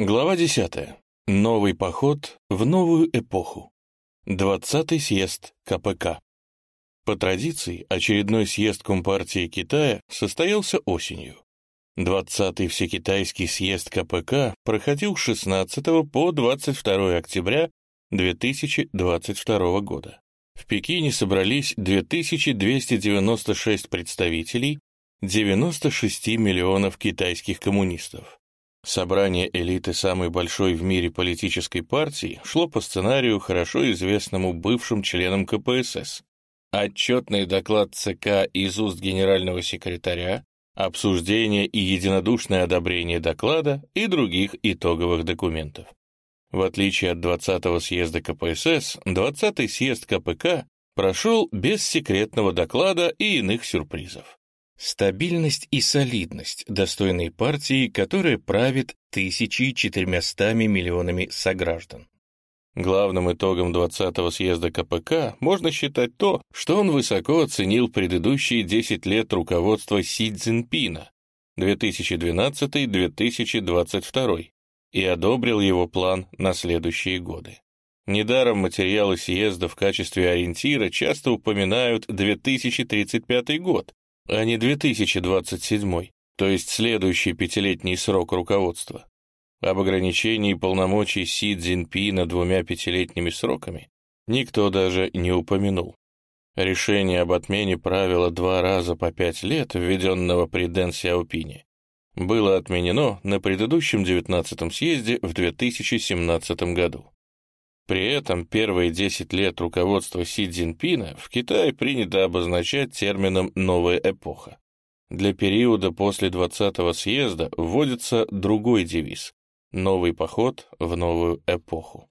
Глава 10. Новый поход в новую эпоху. 20-й съезд КПК. По традиции, очередной съезд Компартии Китая состоялся осенью. 20-й Всекитайский съезд КПК проходил с 16 по 22 октября 2022 года. В Пекине собрались 2296 представителей 96 миллионов китайских коммунистов. Собрание элиты самой большой в мире политической партии шло по сценарию, хорошо известному бывшим членам КПСС. Отчетный доклад ЦК из уст генерального секретаря, обсуждение и единодушное одобрение доклада и других итоговых документов. В отличие от 20-го съезда КПСС, 20-й съезд КПК прошел без секретного доклада и иных сюрпризов. Стабильность и солидность достойной партии, которая правит 1400 миллионами сограждан. Главным итогом 20-го съезда КПК можно считать то, что он высоко оценил предыдущие 10 лет руководства Си Цзиньпина 2012-2022 и одобрил его план на следующие годы. Недаром материалы съезда в качестве ориентира часто упоминают 2035 год, а не 2027, то есть следующий пятилетний срок руководства. Об ограничении полномочий Си Цзиньпина двумя пятилетними сроками никто даже не упомянул. Решение об отмене правила два раза по пять лет, введенного при Дэн Сяопине, было отменено на предыдущем 19-м съезде в 2017 году. При этом первые 10 лет руководства Си Цзиньпина в Китае принято обозначать термином «новая эпоха». Для периода после 20-го съезда вводится другой девиз «Новый поход в новую эпоху».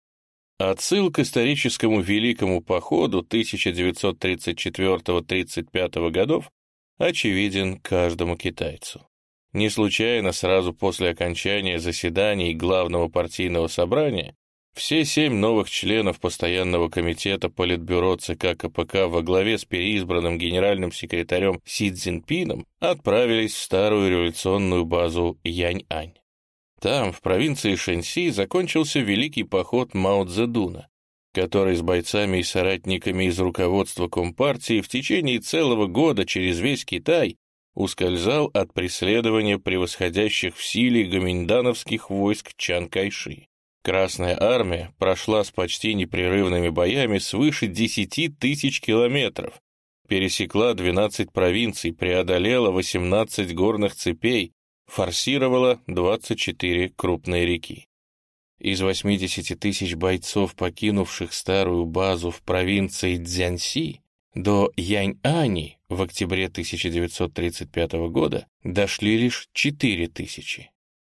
Отсыл к историческому Великому походу 1934-35 годов очевиден каждому китайцу. Не случайно сразу после окончания заседаний Главного партийного собрания все семь новых членов Постоянного комитета Политбюро ЦК КПК во главе с переизбранным генеральным секретарем Си Цзиньпином отправились в старую революционную базу Янь-Ань. Там, в провинции Шэньси, закончился великий поход Мао Цзэдуна, который с бойцами и соратниками из руководства Компартии в течение целого года через весь Китай ускользал от преследования превосходящих в силе гоминдановских войск Чан Кайши. Красная армия прошла с почти непрерывными боями свыше 10 тысяч километров, пересекла 12 провинций, преодолела 18 горных цепей, форсировала 24 крупные реки. Из 80 тысяч бойцов, покинувших старую базу в провинции Цзянси, до Янь-Ани в октябре 1935 года дошли лишь 4 тысячи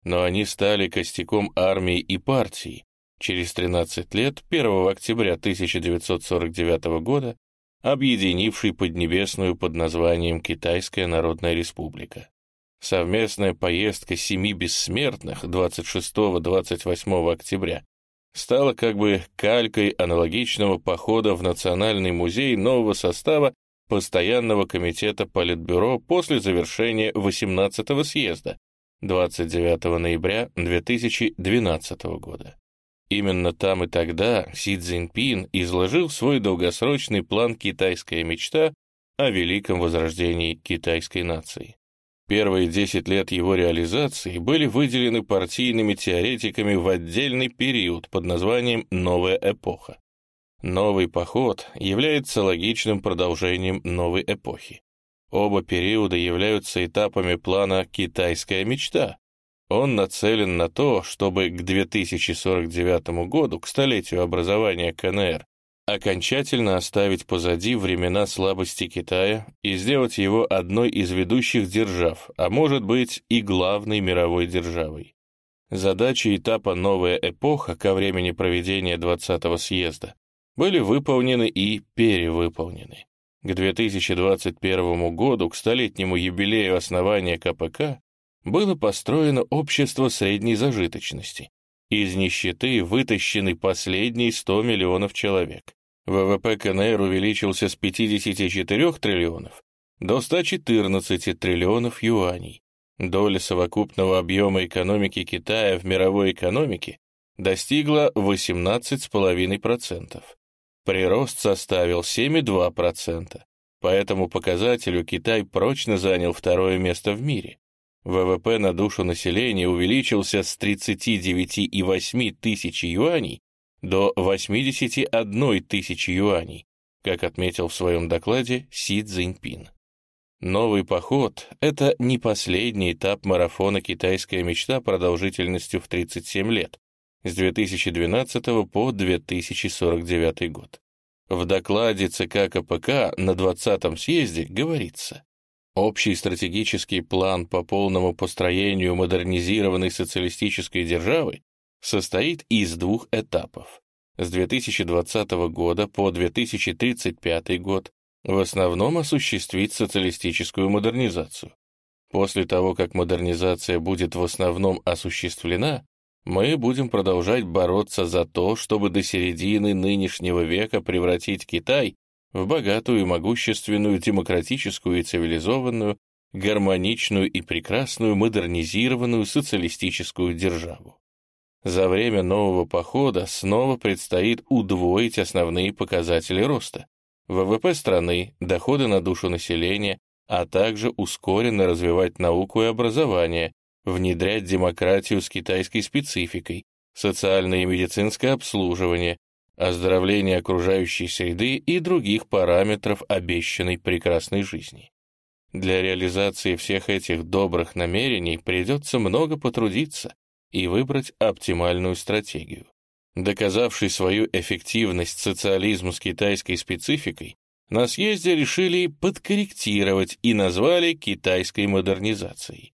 но они стали костяком армии и партии. Через 13 лет, 1 октября 1949 года, объединивший Поднебесную под названием Китайская Народная Республика. Совместная поездка семи бессмертных 26-28 октября стала как бы калькой аналогичного похода в Национальный музей нового состава Постоянного комитета Политбюро после завершения 18-го съезда, 29 ноября 2012 года. Именно там и тогда Си Цзиньпин изложил свой долгосрочный план «Китайская мечта» о великом возрождении китайской нации. Первые 10 лет его реализации были выделены партийными теоретиками в отдельный период под названием «Новая эпоха». Новый поход является логичным продолжением новой эпохи. Оба периода являются этапами плана «Китайская мечта». Он нацелен на то, чтобы к 2049 году, к столетию образования КНР, окончательно оставить позади времена слабости Китая и сделать его одной из ведущих держав, а может быть и главной мировой державой. Задачи этапа «Новая эпоха» ко времени проведения 20-го съезда были выполнены и перевыполнены. К 2021 году, к столетнему юбилею основания КПК, было построено общество средней зажиточности. Из нищеты вытащены последние 100 миллионов человек. ВВП КНР увеличился с 54 триллионов до 114 триллионов юаней. Доля совокупного объема экономики Китая в мировой экономике достигла 18,5%. Прирост составил 7,2%. По этому показателю Китай прочно занял второе место в мире. ВВП на душу населения увеличился с 39,8 тысяч юаней до 81 тысячи юаней, как отметил в своем докладе Си Цзиньпин. Новый поход — это не последний этап марафона «Китайская мечта» продолжительностью в 37 лет, с 2012 по 2049 год. В докладе ЦК КПК на 20-м съезде говорится, общий стратегический план по полному построению модернизированной социалистической державы состоит из двух этапов. С 2020 года по 2035 год в основном осуществить социалистическую модернизацию. После того, как модернизация будет в основном осуществлена, мы будем продолжать бороться за то, чтобы до середины нынешнего века превратить Китай в богатую и могущественную, демократическую и цивилизованную, гармоничную и прекрасную модернизированную социалистическую державу. За время нового похода снова предстоит удвоить основные показатели роста. ВВП страны, доходы на душу населения, а также ускоренно развивать науку и образование, внедрять демократию с китайской спецификой, социальное и медицинское обслуживание, оздоровление окружающей среды и других параметров обещанной прекрасной жизни. Для реализации всех этих добрых намерений придется много потрудиться и выбрать оптимальную стратегию. Доказавший свою эффективность социализм с китайской спецификой, на съезде решили подкорректировать и назвали китайской модернизацией.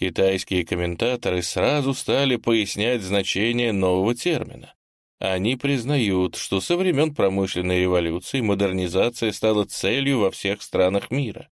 Китайские комментаторы сразу стали пояснять значение нового термина. Они признают, что со времен промышленной революции модернизация стала целью во всех странах мира.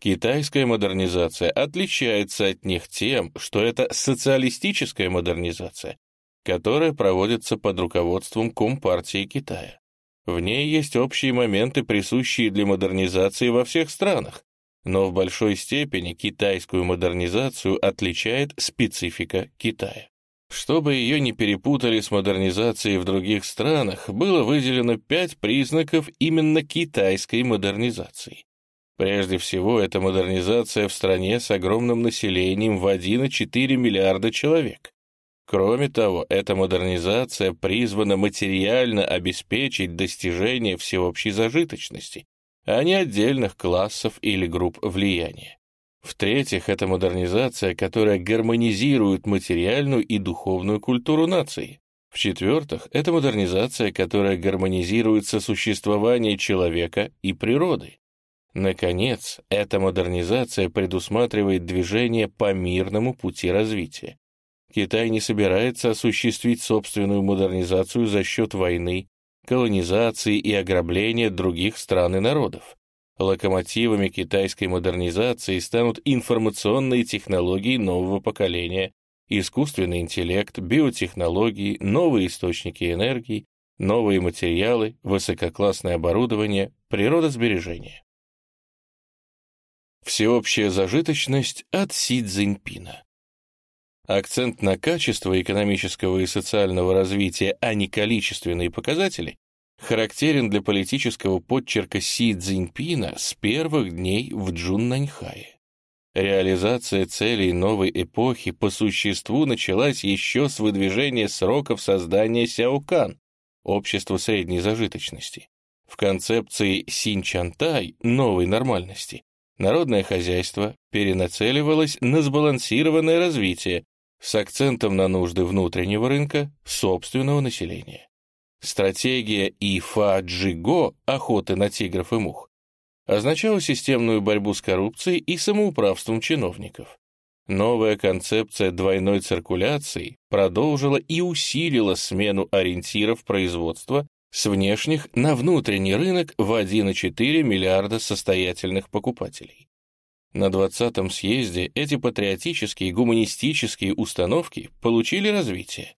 Китайская модернизация отличается от них тем, что это социалистическая модернизация, которая проводится под руководством Компартии Китая. В ней есть общие моменты, присущие для модернизации во всех странах, но в большой степени китайскую модернизацию отличает специфика Китая. Чтобы ее не перепутали с модернизацией в других странах, было выделено пять признаков именно китайской модернизации. Прежде всего, это модернизация в стране с огромным населением в 1,4 миллиарда человек. Кроме того, эта модернизация призвана материально обеспечить достижение всеобщей зажиточности, а не отдельных классов или групп влияния. В-третьих, это модернизация, которая гармонизирует материальную и духовную культуру нации. В-четвертых, это модернизация, которая гармонизирует сосуществование человека и природы. Наконец, эта модернизация предусматривает движение по мирному пути развития. Китай не собирается осуществить собственную модернизацию за счет войны, колонизации и ограбления других стран и народов. Локомотивами китайской модернизации станут информационные технологии нового поколения, искусственный интеллект, биотехнологии, новые источники энергии, новые материалы, высококлассное оборудование, природосбережение. Всеобщая зажиточность от Си Цзиньпина. Акцент на качество экономического и социального развития, а не количественные показатели, характерен для политического подчерка Си Цзиньпина с первых дней в Джуннаньхае. Реализация целей новой эпохи по существу началась еще с выдвижения сроков создания Сяокан, общества средней зажиточности. В концепции Синчантай новой нормальности народное хозяйство перенацеливалось на сбалансированное развитие, с акцентом на нужды внутреннего рынка, собственного населения. Стратегия ИФА-Джиго охоты на тигров и мух означала системную борьбу с коррупцией и самоуправством чиновников. Новая концепция двойной циркуляции продолжила и усилила смену ориентиров производства с внешних на внутренний рынок в 1,4 миллиарда состоятельных покупателей. На 20-м съезде эти патриотические и гуманистические установки получили развитие.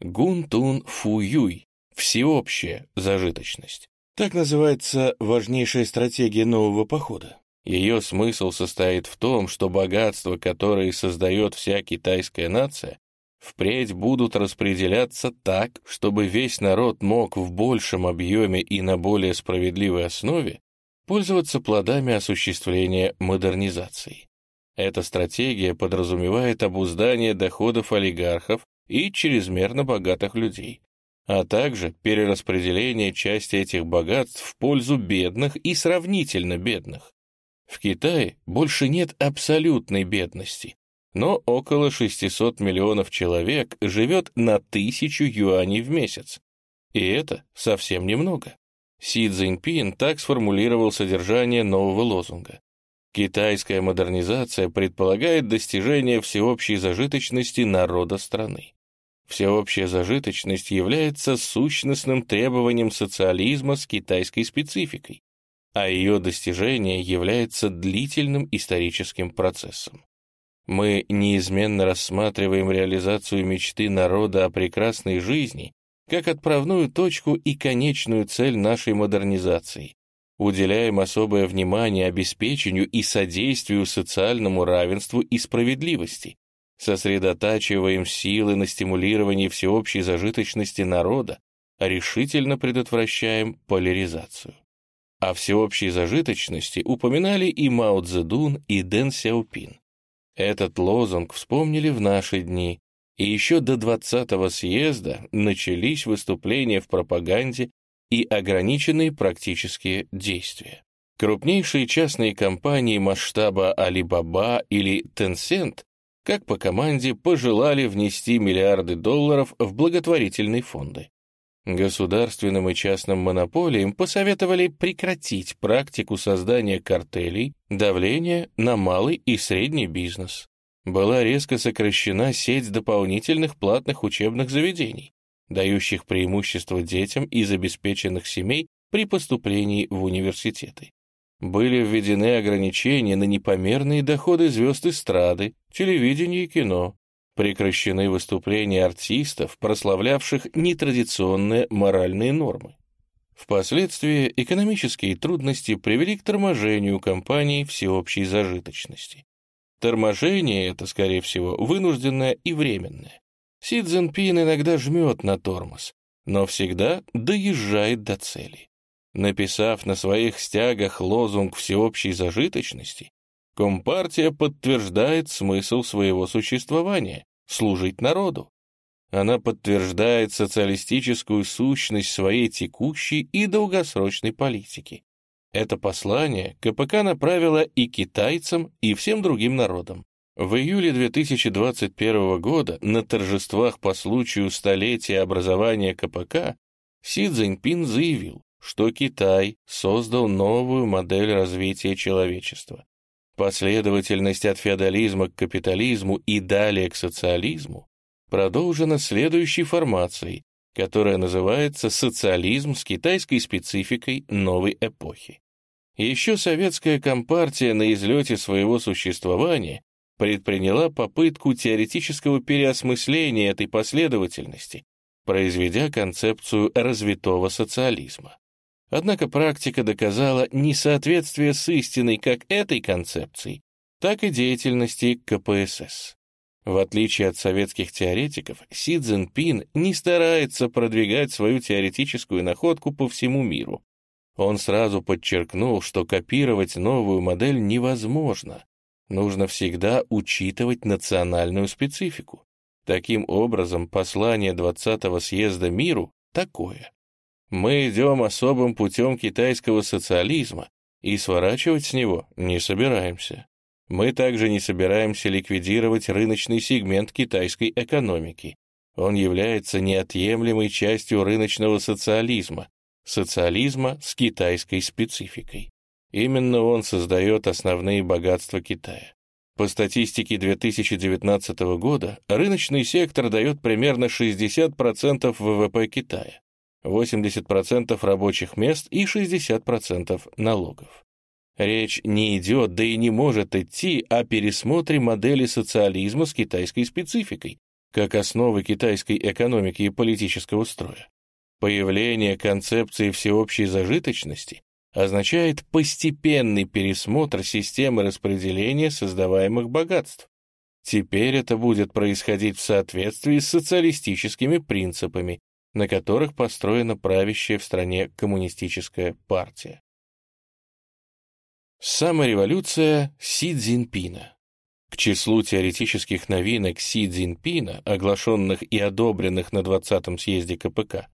Гунтун Фуюй – всеобщая зажиточность. Так называется важнейшая стратегия нового похода. Ее смысл состоит в том, что богатства, которые создает вся китайская нация, впредь будут распределяться так, чтобы весь народ мог в большем объеме и на более справедливой основе пользоваться плодами осуществления модернизации. Эта стратегия подразумевает обуздание доходов олигархов и чрезмерно богатых людей, а также перераспределение части этих богатств в пользу бедных и сравнительно бедных. В Китае больше нет абсолютной бедности, но около 600 миллионов человек живет на тысячу юаней в месяц. И это совсем немного. Си Цзиньпин так сформулировал содержание нового лозунга. Китайская модернизация предполагает достижение всеобщей зажиточности народа страны. Всеобщая зажиточность является сущностным требованием социализма с китайской спецификой, а ее достижение является длительным историческим процессом. Мы неизменно рассматриваем реализацию мечты народа о прекрасной жизни как отправную точку и конечную цель нашей модернизации, уделяем особое внимание обеспечению и содействию социальному равенству и справедливости, сосредотачиваем силы на стимулировании всеобщей зажиточности народа, а решительно предотвращаем поляризацию. О всеобщей зажиточности упоминали и Мао Цзэдун, и Дэн Сяопин. Этот лозунг вспомнили в наши дни, и еще до 20-го съезда начались выступления в пропаганде и ограниченные практические действия. Крупнейшие частные компании масштаба Alibaba или Tencent, как по команде, пожелали внести миллиарды долларов в благотворительные фонды. Государственным и частным монополиям посоветовали прекратить практику создания картелей, давления на малый и средний бизнес. Была резко сокращена сеть дополнительных платных учебных заведений дающих преимущество детям из обеспеченных семей при поступлении в университеты. Были введены ограничения на непомерные доходы звезд эстрады, телевидения и кино. Прекращены выступления артистов, прославлявших нетрадиционные моральные нормы. Впоследствии экономические трудности привели к торможению компаний всеобщей зажиточности. Торможение это, скорее всего, вынужденное и временное. Си Цзиньпин иногда жмет на тормоз, но всегда доезжает до цели. Написав на своих стягах лозунг всеобщей зажиточности, Компартия подтверждает смысл своего существования — служить народу. Она подтверждает социалистическую сущность своей текущей и долгосрочной политики. Это послание КПК направило и китайцам, и всем другим народам. В июле 2021 года на торжествах по случаю столетия образования КПК Си Цзиньпин заявил, что Китай создал новую модель развития человечества. Последовательность от феодализма к капитализму и далее к социализму продолжена следующей формацией, которая называется социализм с китайской спецификой новой эпохи. Еще советская компартия на излете своего существования предприняла попытку теоретического переосмысления этой последовательности, произведя концепцию развитого социализма. Однако практика доказала несоответствие с истиной как этой концепции, так и деятельности КПСС. В отличие от советских теоретиков, Си Цзиньпин не старается продвигать свою теоретическую находку по всему миру. Он сразу подчеркнул, что копировать новую модель невозможно, нужно всегда учитывать национальную специфику. Таким образом, послание 20-го съезда миру такое. Мы идем особым путем китайского социализма и сворачивать с него не собираемся. Мы также не собираемся ликвидировать рыночный сегмент китайской экономики. Он является неотъемлемой частью рыночного социализма, социализма с китайской спецификой. Именно он создает основные богатства Китая. По статистике 2019 года рыночный сектор дает примерно 60% ВВП Китая, 80% рабочих мест и 60% налогов. Речь не идет, да и не может идти о пересмотре модели социализма с китайской спецификой, как основы китайской экономики и политического строя. Появление концепции всеобщей зажиточности означает постепенный пересмотр системы распределения создаваемых богатств. Теперь это будет происходить в соответствии с социалистическими принципами, на которых построена правящая в стране коммунистическая партия. Самореволюция Си Цзиньпина К числу теоретических новинок Си Цзиньпина, оглашенных и одобренных на 20-м съезде КПК,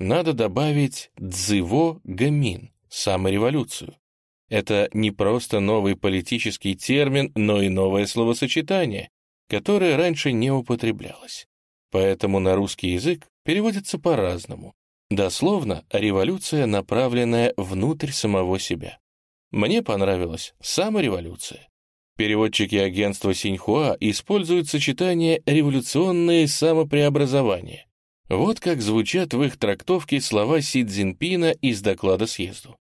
надо добавить Цзыво Гамин, самореволюцию. Это не просто новый политический термин, но и новое словосочетание, которое раньше не употреблялось. Поэтому на русский язык переводится по-разному. Дословно «революция, направленная внутрь самого себя». Мне понравилась самореволюция. Переводчики агентства Синьхуа используют сочетание «революционные самопреобразования». Вот как звучат в их трактовке слова Си Цзиньпина из доклада съезду.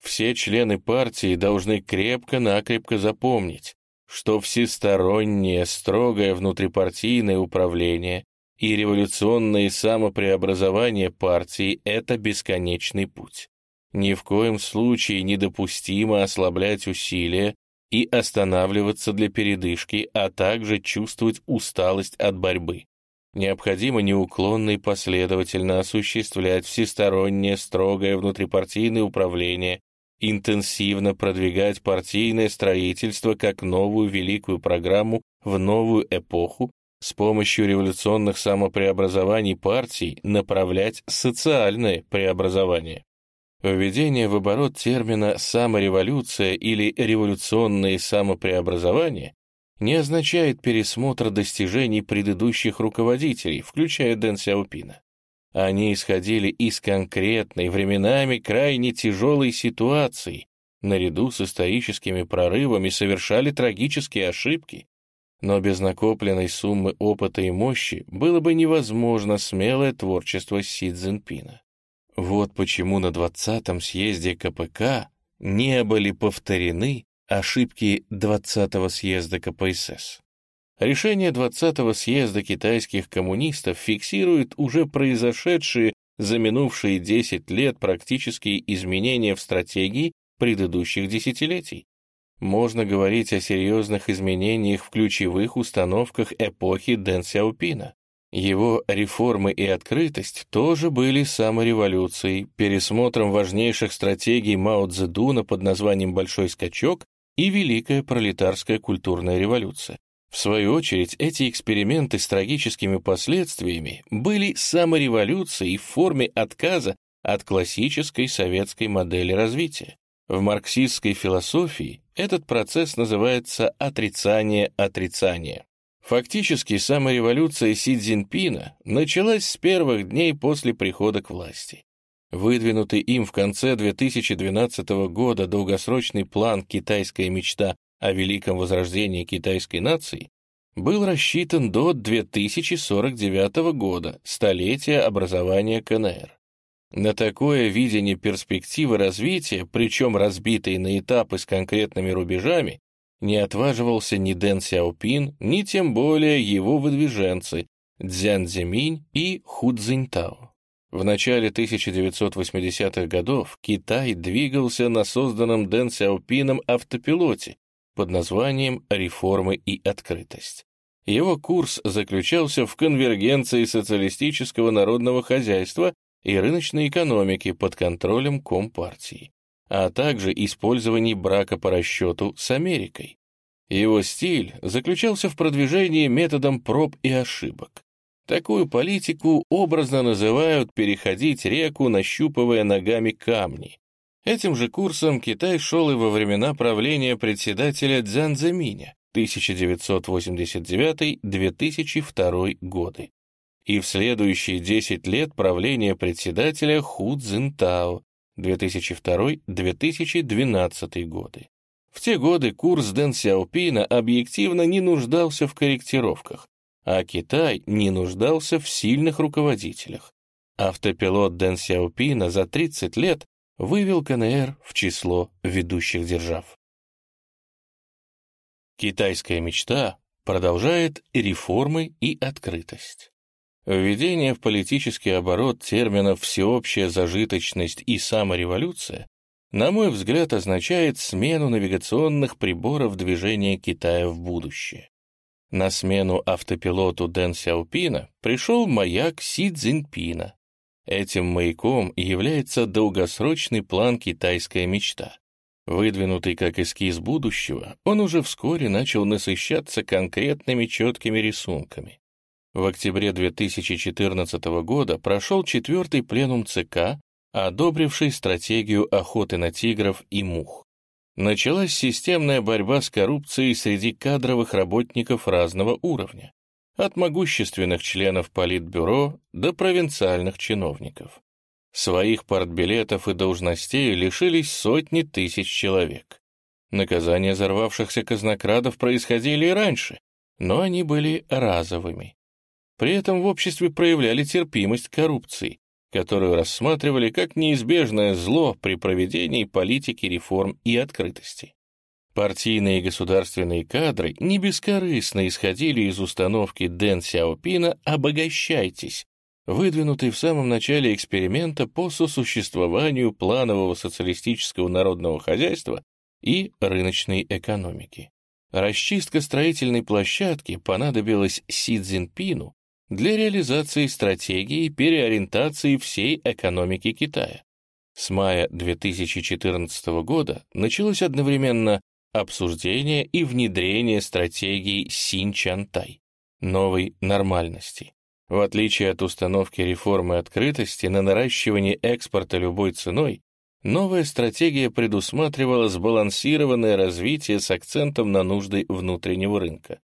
Все члены партии должны крепко-накрепко запомнить, что всестороннее, строгое внутрипартийное управление и революционные самопреобразования партии — это бесконечный путь. Ни в коем случае недопустимо ослаблять усилия и останавливаться для передышки, а также чувствовать усталость от борьбы. Необходимо неуклонно и последовательно осуществлять всестороннее строгое внутрипартийное управление, интенсивно продвигать партийное строительство как новую великую программу в новую эпоху, с помощью революционных самопреобразований партий направлять социальное преобразование. Введение в оборот термина «самореволюция» или «революционные самопреобразования» не означает пересмотр достижений предыдущих руководителей, включая Дэн Сяопина. Они исходили из конкретной, временами крайне тяжелой ситуации, наряду с историческими прорывами совершали трагические ошибки, но без накопленной суммы опыта и мощи было бы невозможно смелое творчество Си Цзиньпина. Вот почему на 20-м съезде КПК не были повторены ошибки 20-го съезда КПСС. Решение 20-го съезда китайских коммунистов фиксирует уже произошедшие за минувшие 10 лет практические изменения в стратегии предыдущих десятилетий. Можно говорить о серьезных изменениях в ключевых установках эпохи Дэн Сяопина. Его реформы и открытость тоже были самореволюцией, пересмотром важнейших стратегий Мао Цзэдуна под названием «Большой скачок» и Великая пролетарская культурная революция. В свою очередь, эти эксперименты с трагическими последствиями были самореволюцией в форме отказа от классической советской модели развития. В марксистской философии этот процесс называется отрицание отрицания. Фактически, самореволюция Си Цзиньпина началась с первых дней после прихода к власти. Выдвинутый им в конце 2012 года долгосрочный план «Китайская мечта» о великом возрождении китайской нации был рассчитан до 2049 года, столетия образования КНР. На такое видение перспективы развития, причем разбитой на этапы с конкретными рубежами, не отваживался ни Дэн Сяопин, ни тем более его выдвиженцы Цзян Цзиминь и Ху Цзиньтао. В начале 1980-х годов Китай двигался на созданном Дэн Сяопином автопилоте, под названием «Реформы и открытость». Его курс заключался в конвергенции социалистического народного хозяйства и рыночной экономики под контролем Компартии, а также использовании брака по расчету с Америкой. Его стиль заключался в продвижении методом проб и ошибок. Такую политику образно называют «переходить реку, нащупывая ногами камни», Этим же курсом Китай шел и во времена правления председателя Цзян Цзэминя 1989-2002 годы и в следующие 10 лет правления председателя Ху Цзинтао 2002-2012 годы. В те годы курс Дэн Сяопина объективно не нуждался в корректировках, а Китай не нуждался в сильных руководителях. Автопилот Дэн Сяопина за 30 лет вывел КНР в число ведущих держав. Китайская мечта продолжает реформы и открытость. Введение в политический оборот терминов «всеобщая зажиточность» и «самореволюция» на мой взгляд, означает смену навигационных приборов движения Китая в будущее. На смену автопилоту Дэн Сяопина пришел маяк Си Цзиньпина. Этим маяком является долгосрочный план «Китайская мечта». Выдвинутый как эскиз будущего, он уже вскоре начал насыщаться конкретными четкими рисунками. В октябре 2014 года прошел четвертый пленум ЦК, одобривший стратегию охоты на тигров и мух. Началась системная борьба с коррупцией среди кадровых работников разного уровня, от могущественных членов Политбюро до провинциальных чиновников. Своих партбилетов и должностей лишились сотни тысяч человек. Наказания взорвавшихся казнокрадов происходили и раньше, но они были разовыми. При этом в обществе проявляли терпимость к коррупции, которую рассматривали как неизбежное зло при проведении политики реформ и открытости. Партийные и государственные кадры не бескорыстно исходили из установки Дэн Сяопина «обогащайтесь», выдвинутой в самом начале эксперимента по сосуществованию планового социалистического народного хозяйства и рыночной экономики. Расчистка строительной площадки понадобилась Си Цзиньпину для реализации стратегии переориентации всей экономики Китая. С мая 2014 года началось одновременно обсуждение и внедрение стратегии Синчантай, новой нормальности. В отличие от установки реформы открытости на наращивание экспорта любой ценой, новая стратегия предусматривала сбалансированное развитие с акцентом на нужды внутреннего рынка.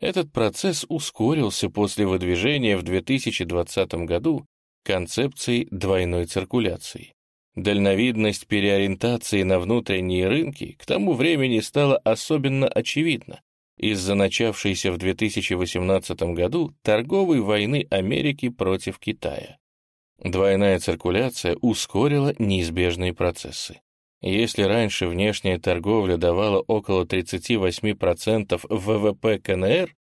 Этот процесс ускорился после выдвижения в 2020 году концепции двойной циркуляции. Дальновидность переориентации на внутренние рынки к тому времени стала особенно очевидна из-за начавшейся в 2018 году торговой войны Америки против Китая. Двойная циркуляция ускорила неизбежные процессы. Если раньше внешняя торговля давала около 38% ВВП КНР,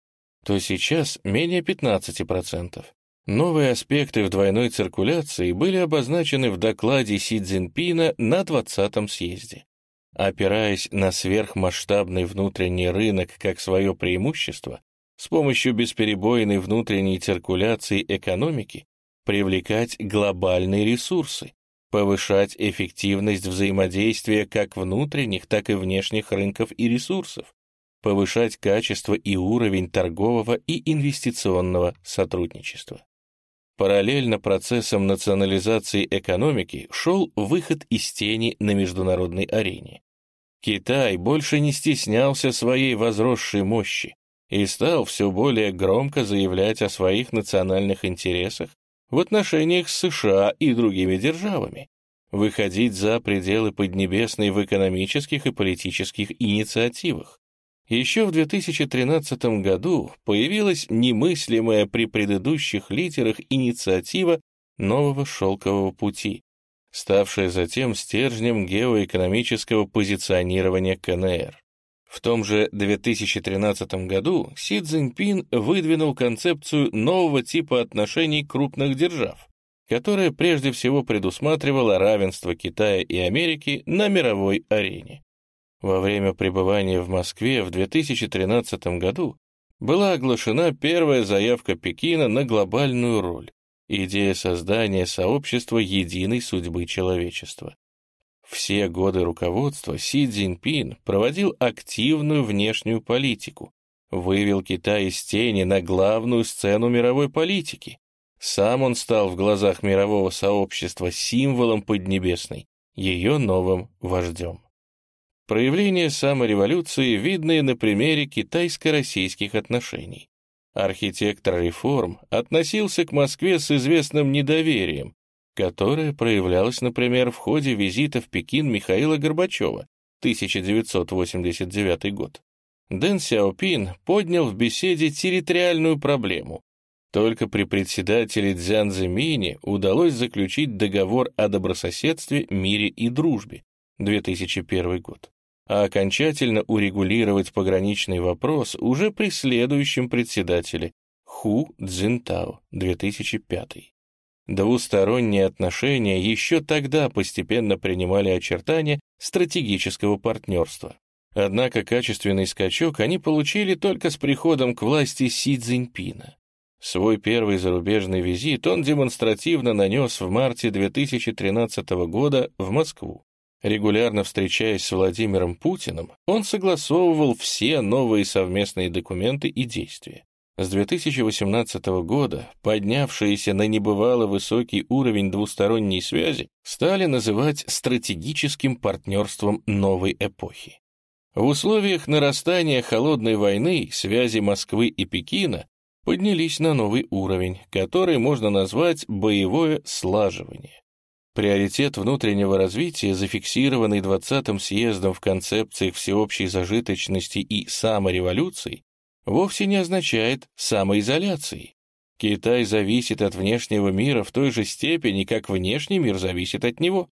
то сейчас менее 15%. Новые аспекты в двойной циркуляции были обозначены в докладе Си Цзиньпина на 20-м съезде. Опираясь на сверхмасштабный внутренний рынок как свое преимущество, с помощью бесперебойной внутренней циркуляции экономики привлекать глобальные ресурсы, повышать эффективность взаимодействия как внутренних, так и внешних рынков и ресурсов, повышать качество и уровень торгового и инвестиционного сотрудничества. Параллельно процессам национализации экономики шел выход из тени на международной арене. Китай больше не стеснялся своей возросшей мощи и стал все более громко заявлять о своих национальных интересах в отношениях с США и другими державами, выходить за пределы Поднебесной в экономических и политических инициативах. Еще в 2013 году появилась немыслимая при предыдущих лидерах инициатива нового шелкового пути, ставшая затем стержнем геоэкономического позиционирования КНР. В том же 2013 году Си Цзиньпин выдвинул концепцию нового типа отношений крупных держав, которая прежде всего предусматривала равенство Китая и Америки на мировой арене. Во время пребывания в Москве в 2013 году была оглашена первая заявка Пекина на глобальную роль, идея создания сообщества единой судьбы человечества. Все годы руководства Си Цзиньпин проводил активную внешнюю политику, вывел Китай из тени на главную сцену мировой политики. Сам он стал в глазах мирового сообщества символом Поднебесной, ее новым вождем. Проявление самореволюции видно и на примере китайско-российских отношений. Архитектор реформ относился к Москве с известным недоверием, которое проявлялось, например, в ходе визита в Пекин Михаила Горбачева, 1989 год. Дэн Сяопин поднял в беседе территориальную проблему. Только при председателе Цзян Зимине удалось заключить договор о добрососедстве, мире и дружбе, 2001 год а окончательно урегулировать пограничный вопрос уже при следующем председателе Ху Цзинтао, 2005. Двусторонние отношения еще тогда постепенно принимали очертания стратегического партнерства. Однако качественный скачок они получили только с приходом к власти Си Цзиньпина. Свой первый зарубежный визит он демонстративно нанес в марте 2013 года в Москву. Регулярно встречаясь с Владимиром Путиным, он согласовывал все новые совместные документы и действия. С 2018 года поднявшиеся на небывало высокий уровень двусторонней связи стали называть стратегическим партнерством новой эпохи. В условиях нарастания холодной войны связи Москвы и Пекина поднялись на новый уровень, который можно назвать боевое слаживание. Приоритет внутреннего развития, зафиксированный 20-м съездом в концепциях всеобщей зажиточности и самореволюции, вовсе не означает самоизоляции. Китай зависит от внешнего мира в той же степени, как внешний мир зависит от него.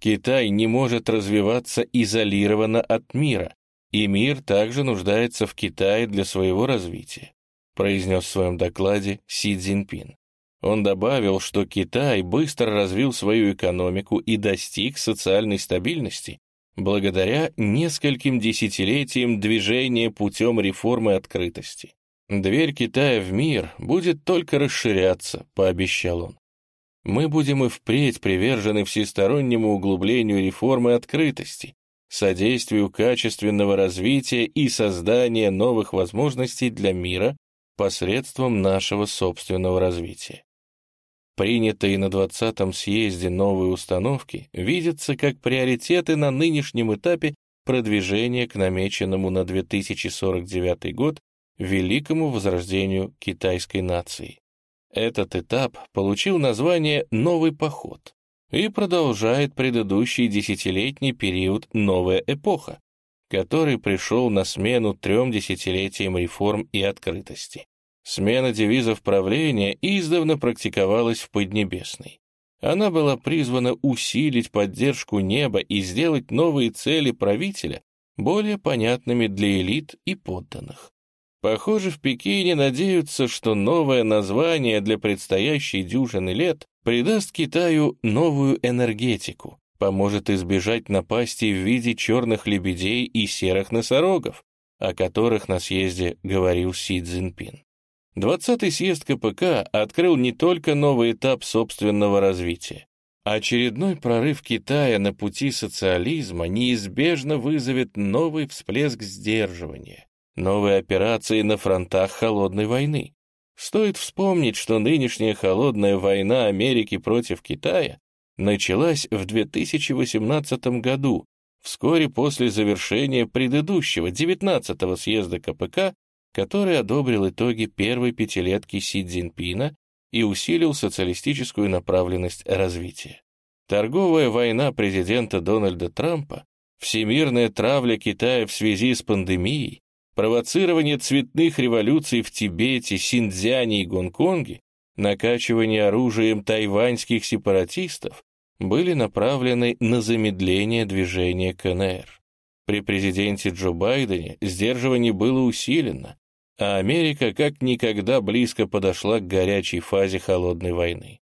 Китай не может развиваться изолированно от мира, и мир также нуждается в Китае для своего развития, произнес в своем докладе Си Цзиньпин. Он добавил, что Китай быстро развил свою экономику и достиг социальной стабильности благодаря нескольким десятилетиям движения путем реформы открытости. «Дверь Китая в мир будет только расширяться», — пообещал он. «Мы будем и впредь привержены всестороннему углублению реформы открытости, содействию качественного развития и создания новых возможностей для мира посредством нашего собственного развития. Принятые на 20-м съезде новые установки видятся как приоритеты на нынешнем этапе продвижения к намеченному на 2049 год великому возрождению китайской нации. Этот этап получил название «Новый поход», и продолжает предыдущий десятилетний период «Новая эпоха», который пришел на смену трем десятилетиям реформ и открытости. Смена девизов правления издавна практиковалась в Поднебесной. Она была призвана усилить поддержку неба и сделать новые цели правителя более понятными для элит и подданных. Похоже, в Пекине надеются, что новое название для предстоящей дюжины лет придаст Китаю новую энергетику, поможет избежать напасти в виде черных лебедей и серых носорогов, о которых на съезде говорил Си Цзиньпин. Двадцатый съезд КПК открыл не только новый этап собственного развития. Очередной прорыв Китая на пути социализма неизбежно вызовет новый всплеск сдерживания, новые операции на фронтах холодной войны. Стоит вспомнить, что нынешняя холодная война Америки против Китая началась в 2018 году, вскоре после завершения предыдущего 19-го съезда КПК, который одобрил итоги первой пятилетки Си Цзиньпина и усилил социалистическую направленность развития. Торговая война президента Дональда Трампа, всемирная травля Китая в связи с пандемией, провоцирование цветных революций в Тибете, Синьцзяне и Гонконге, накачивание оружием тайваньских сепаратистов были направлены на замедление движения КНР. При президенте Джо Байдене сдерживание было усилено, а Америка как никогда близко подошла к горячей фазе холодной войны.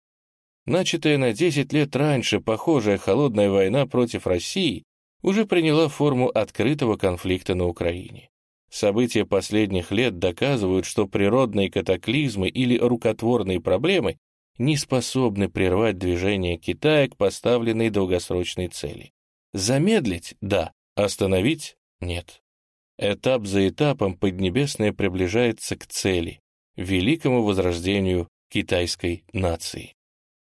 Начатая на 10 лет раньше похожая холодная война против России уже приняла форму открытого конфликта на Украине. События последних лет доказывают, что природные катаклизмы или рукотворные проблемы не способны прервать движение Китая к поставленной долгосрочной цели. Замедлить — да, остановить — нет. Этап за этапом Поднебесная приближается к цели — великому возрождению китайской нации.